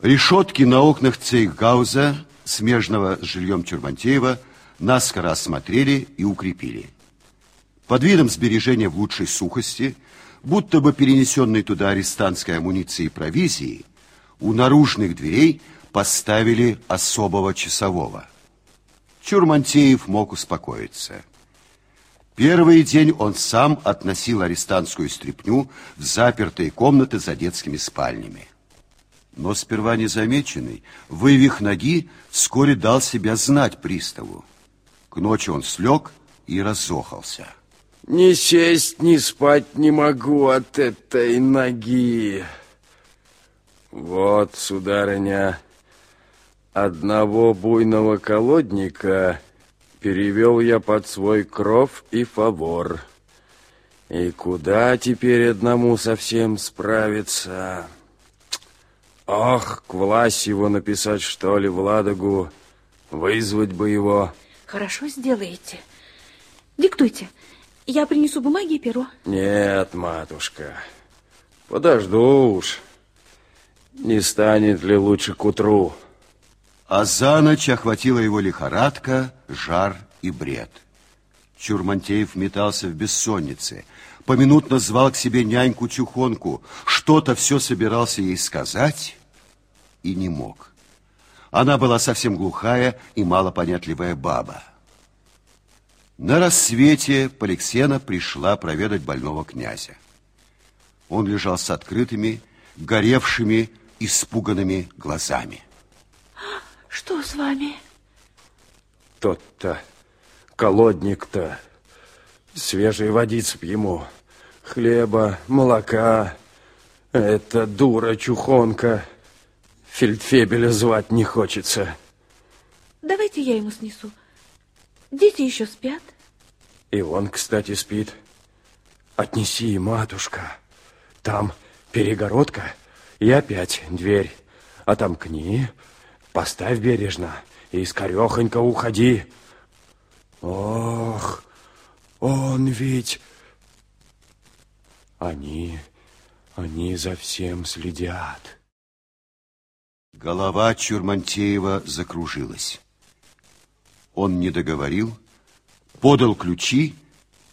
Решетки на окнах Цейхгауза, смежного с жильем Чурмантеева, наскоро осмотрели и укрепили. Под видом сбережения в лучшей сухости, будто бы перенесенной туда арестантской амуниции и провизии, у наружных дверей поставили особого часового. Чурмантеев мог успокоиться. Первый день он сам относил арестантскую стряпню в запертые комнаты за детскими спальнями. Но сперва незамеченный, вывих ноги, вскоре дал себя знать приставу. К ночи он слег и разохался. Ни сесть, ни спать не могу от этой ноги. Вот, сударыня, одного буйного колодника перевел я под свой кров и фавор. И куда теперь одному совсем справиться? Ах, к власть его написать, что ли, в Ладогу, вызвать бы его. Хорошо сделаете. Диктуйте. Я принесу бумаги и перо. Нет, матушка, подожду уж. Не станет ли лучше к утру? А за ночь охватила его лихорадка, жар и бред. Чурмантеев метался в бессоннице, поминутно звал к себе няньку-чухонку, что-то все собирался ей сказать и не мог. Она была совсем глухая и малопонятливая баба. На рассвете Поликсена пришла проведать больного князя. Он лежал с открытыми, горевшими, испуганными глазами. Что с вами? Тот-то, колодник-то, свежей водицы б ему, хлеба, молока. Это дура-чухонка. Фельдфебеля звать не хочется. Давайте я ему снесу. Дети еще спят. И он, кстати, спит. Отнеси, матушка. Там перегородка и опять дверь. Отомкни, Поставь бережно и скорехонько уходи. Ох, он ведь... Они, они за всем следят. Голова Чурмантеева закружилась. Он не договорил, подал ключи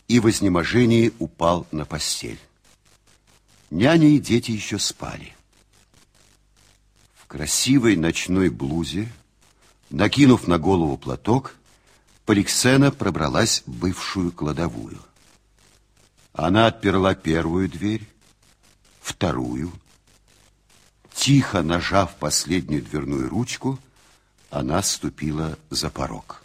и в изнеможении упал на постель. Няня и дети еще спали красивой ночной блузе, накинув на голову платок, Поликсена пробралась в бывшую кладовую. Она отперла первую дверь, вторую. Тихо нажав последнюю дверную ручку, она ступила за порог.